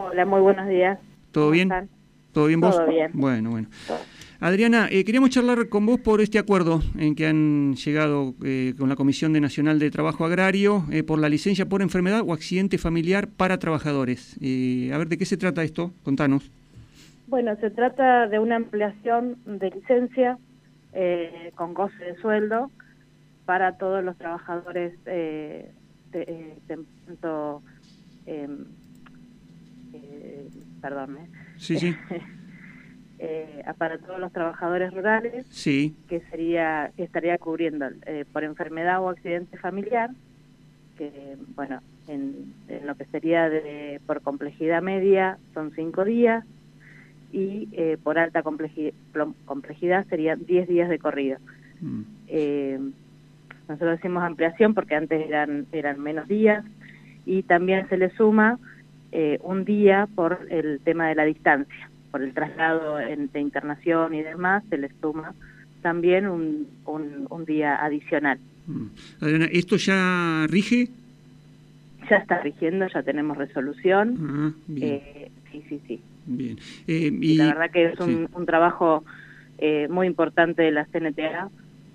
Hola, muy buenos días. ¿Todo bien? ¿Todo bien vos? Todo bien. Bueno, bueno. Adriana, eh, queríamos charlar con vos por este acuerdo en que han llegado eh, con la Comisión de Nacional de Trabajo Agrario eh, por la licencia por enfermedad o accidente familiar para trabajadores. a ver, ¿de qué se trata esto? Contanos. Bueno, se trata de una ampliación de licencia con goce de sueldo para todos los trabajadores de, tanto, perdón, Sí, sí. eh, para todos los trabajadores rurales, sí. que sería que estaría cubriendo eh, por enfermedad o accidente familiar, que bueno, en, lo que sería de, por complejidad media son cinco días y eh, por alta complejidad, complejidad serían 10 días de corrido. Mm. Eh, nosotros decimos ampliación porque antes eran, eran menos días y también se le suma un día por el tema de la distancia por el traslado de internación y demás, se les suma también un, un, día adicional. Mm. Adriana, ¿esto ya rige? Ya está rigiendo, ya tenemos resolución. Ah, eh, sí, sí, sí. Bien. Eh, y, la verdad que es un, un trabajo eh, muy importante de la CNTA,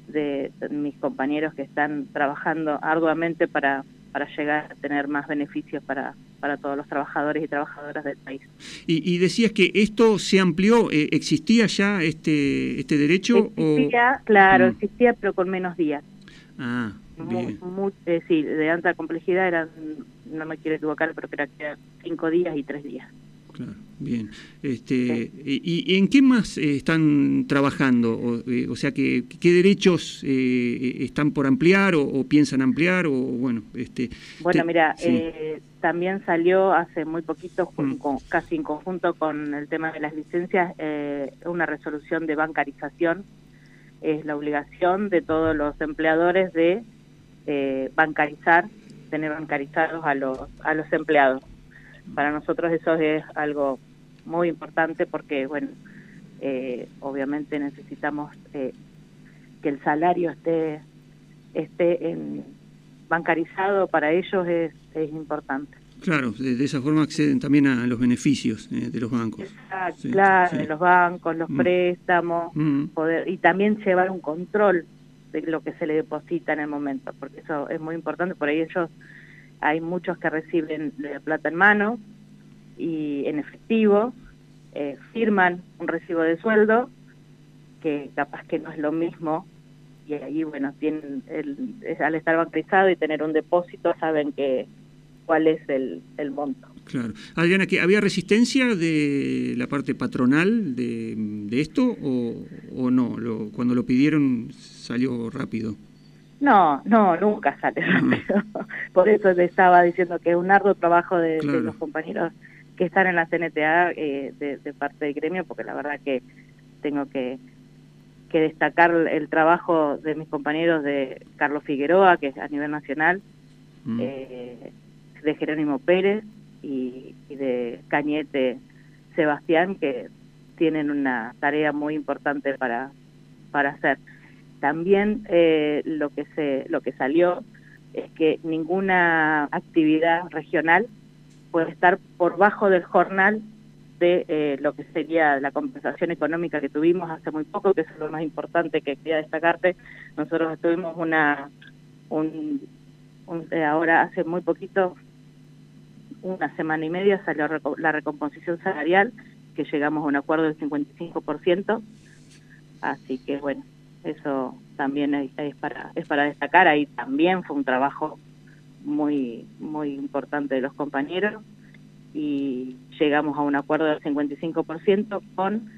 de, de, mis compañeros que están trabajando arduamente para, para llegar a tener más beneficios para, para todos los trabajadores y trabajadoras del país. Y, decías que esto se amplió, eh, ¿existía ya este este derecho? Existía, claro, mm. existía, pero con menos días. Ah, bien. Eh, sí, de alta complejidad eran, no me quiero equivocar, pero creo que eran cinco días y tres días. Claro, bien. Este, y, en qué más eh, están trabajando? O, sea, ¿qué, qué derechos están por ampliar o, piensan ampliar? O, bueno, este, bueno mira, también salió hace muy poquito, mm. casi en conjunto con el tema de las licencias, eh, una resolución de bancarización. Es la obligación de todos los empleadores de eh, bancarizar, tener bancarizados a los, a los empleados. Para nosotros eso es algo muy importante porque, bueno, eh, obviamente necesitamos que el salario esté, esté en, bancarizado para ellos es, es importante. Claro, de, esa forma acceden también a los beneficios eh, de los bancos. claro, de los bancos, los mm. préstamos, mm. poder y también llevar un control de lo que se le deposita en el momento, porque eso es muy importante, por ahí ellos, hay muchos que reciben la plata en mano y en efectivo, eh, firman un recibo de sueldo, que capaz que no es lo mismo y ahí, bueno, tienen el, al estar bancarizado y tener un depósito, saben que cuál es el, el monto. Claro. Adriana, ¿que ¿había resistencia de la parte patronal de, de esto o, o no? Lo, cuando lo pidieron salió rápido. No, no, nunca sale rápido. Por eso te estaba diciendo que es un arduo trabajo de, los compañeros que están en la CNTA eh, de, de parte del gremio, porque la verdad que tengo que que destacar el trabajo de mis compañeros de Carlos Figueroa, que es a nivel nacional, mm. eh, de Jerónimo Pérez y, de Cañete Sebastián, que tienen una tarea muy importante para, para hacer. También eh, lo, que se, lo que salió es que ninguna actividad regional puede estar por bajo del jornal de eh, lo que sería la compensación económica que tuvimos hace muy poco, que es lo más importante que quería destacarte. Nosotros tuvimos una, un, eh, ahora hace muy poquito, una semana y media salió la recomposición salarial, que llegamos a un acuerdo del 55%, así que bueno, eso también es, para es para destacar, ahí también fue un trabajo muy muy importante de los compañeros y llegamos a un acuerdo del 55% con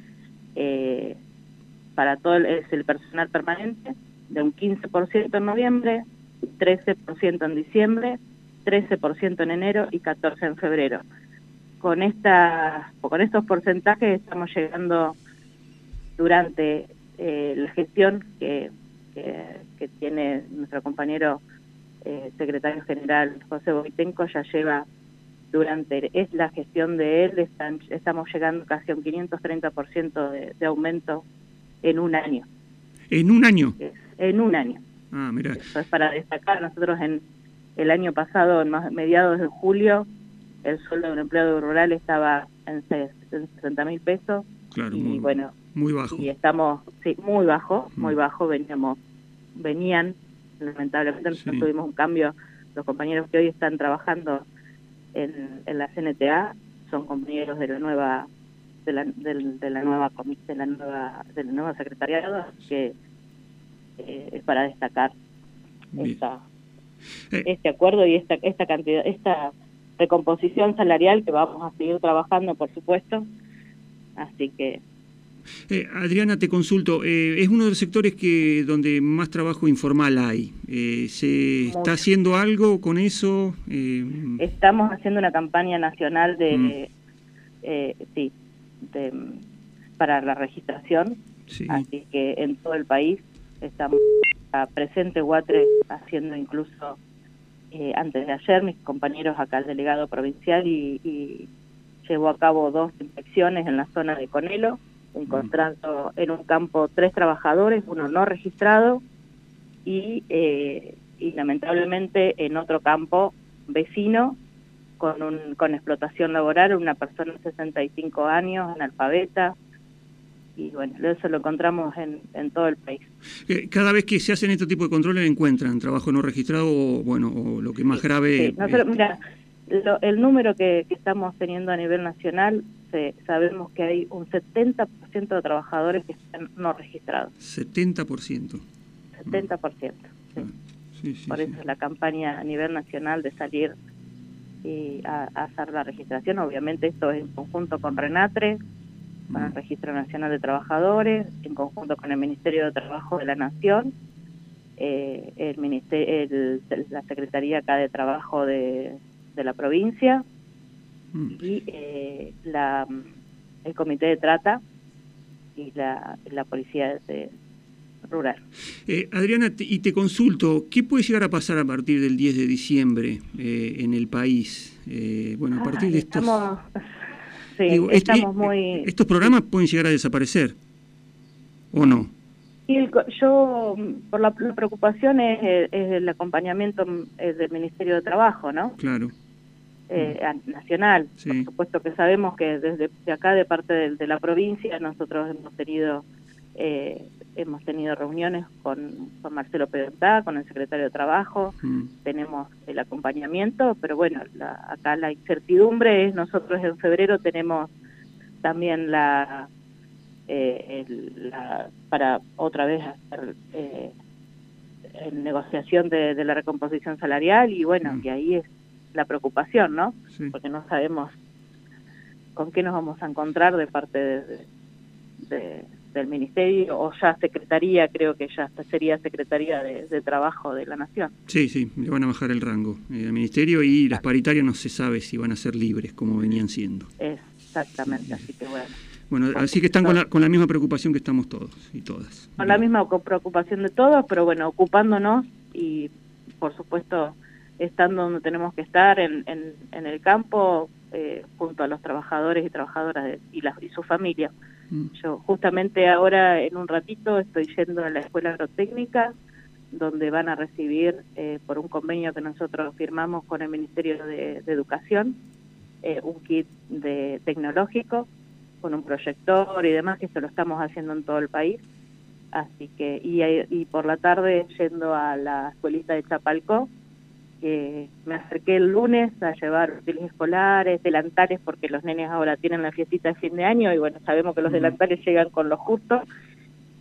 eh, para todo el, es el personal permanente de un 15% en noviembre, 13% en diciembre, 13% en enero y 14% en febrero. Con, esta, con estos porcentajes estamos llegando durante eh, la gestión que, que, tiene nuestro compañero eh, secretario general José Boitenco, ya lleva durante es la gestión de él están, estamos llegando casi a un 530% de, de aumento en un año. ¿En un año? En un año. Ah, mira. Eso es para destacar. Nosotros en el año pasado, en mediados de julio, el sueldo de un empleado rural estaba en, 60 mil pesos. Claro, y muy, bueno, muy bajo. Y estamos, sí, muy bajo, muy Mm. bajo, veníamos, venían, lamentablemente nosotros tuvimos un cambio, los compañeros que hoy están trabajando en, en la CNTA son compañeros de la nueva de la, del- de, la nueva de la nueva del nuevo secretariado así que eh, es para destacar esta, Eh. este acuerdo y esta esta cantidad esta recomposición salarial que vamos a seguir trabajando por supuesto así que Eh, Adriana, te consulto, eh, es uno de los sectores que donde más trabajo informal hay. Eh, ¿Se Mucho. está haciendo algo con eso? Eh, Estamos haciendo una campaña nacional de, Mm. eh, sí, de, para la registración, sí. así que en todo el país estamos a presente Guatre haciendo incluso eh, antes de ayer mis compañeros acá el delegado provincial y, y llevó a cabo dos inspecciones en la zona de Conelo, encontrando en un campo tres trabajadores, uno no registrado y, eh, y lamentablemente en otro campo vecino con, un, con explotación laboral, una persona de 65 años, analfabeta, y bueno, eso lo encontramos en, en todo el país. Eh, cada vez que se hacen este tipo de controles encuentran trabajo no registrado o, bueno, o lo que más grave... Sí, mira, lo- el número que, que estamos teniendo a nivel nacional, sabemos que hay un 70% de trabajadores que están no registrados, 70%. 70%. sí. Ah, sí, sí, Por eso es la campaña a nivel nacional de salir y a, a hacer la registración. Obviamente esto es en conjunto con Renatre, con el Mm. Registro Nacional de Trabajadores, en conjunto con el Ministerio de Trabajo de la Nación, eh, el ministerio, la Secretaría acá de Trabajo de, de la provincia. Y eh, la, el Comité de Trata y la, la Policía de, Rural. Eh, Adriana, te- y te consulto, ¿qué puede llegar a pasar a partir del 10 de diciembre eh, en el país? Eh, bueno, a partir Ay, de estos... Estamos, sí, digo, este- estamos muy... ¿Estos programas pueden llegar a desaparecer? ¿O no? Y el yo, mm, por la, la preocupación es, eh, es el acompañamiento mm, eh, del Ministerio de Trabajo, ¿no? Claro. Eh, nacional. Sí. Por supuesto que sabemos que desde de acá, de parte de, de la provincia, nosotros hemos tenido eh, hemos tenido reuniones con, con Marcelo Pedentá, con el secretario de Trabajo, Mm. tenemos el acompañamiento, pero bueno, la, acá la incertidumbre es nosotros en febrero tenemos también la, eh, el- la para otra vez hacer eh, negociación de, de la recomposición salarial y bueno, Mm. que ahí es la preocupación, ¿no? Sí. Porque no sabemos con qué nos vamos a encontrar de parte de, de- de- del ministerio o ya secretaría, creo que ya sería secretaría de, de trabajo de la nación. Sí, sí, le van a bajar el rango eh, al ministerio y las paritarias no se sabe si van a ser libres como venían siendo. Exactamente, así que bueno. Bueno, así que están con la, con la misma preocupación que estamos todos y todas. Con la misma preocupación de todos, pero bueno, ocupándonos y por supuesto estando donde tenemos que estar, en, en, en el campo, eh, junto a los trabajadores y trabajadoras de- y, las y su familia. Mm. Yo justamente ahora en un ratito estoy yendo a la escuela agrotécnica donde van a recibir eh, por un convenio que nosotros firmamos con el Ministerio de, de Educación eh, un kit de tecnológico con un proyector y demás que esto lo estamos haciendo en todo el país así que y, y por la tarde yendo a la escuelita de Chapalcó que me acerqué el lunes a llevar útiles escolares, delantales, porque los nenes ahora tienen la fiestita de fin de año y bueno, sabemos que los Ujú. delantales llegan con lo justo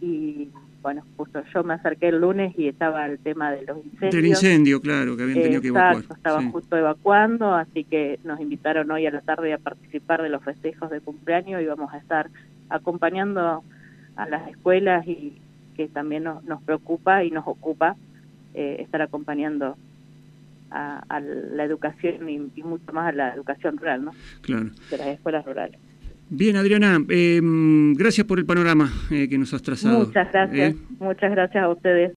y bueno, justo yo me acerqué el lunes y estaba el tema de los incendios. Del incendio, claro, que habían tenido que Exacto, evacuar. estaba sí. justo evacuando, así que nos invitaron hoy a la tarde a participar de los festejos de cumpleaños y vamos a estar acompañando a las escuelas y que también nos, nos preocupa y nos ocupa eh, estar acompañando a, a la educación y, y mucho más a la educación rural, ¿no? Claro. De las escuelas rurales. Bien, Adriana, eh, gracias por el panorama eh, que nos has trazado. Muchas gracias, ¿eh? muchas gracias a ustedes.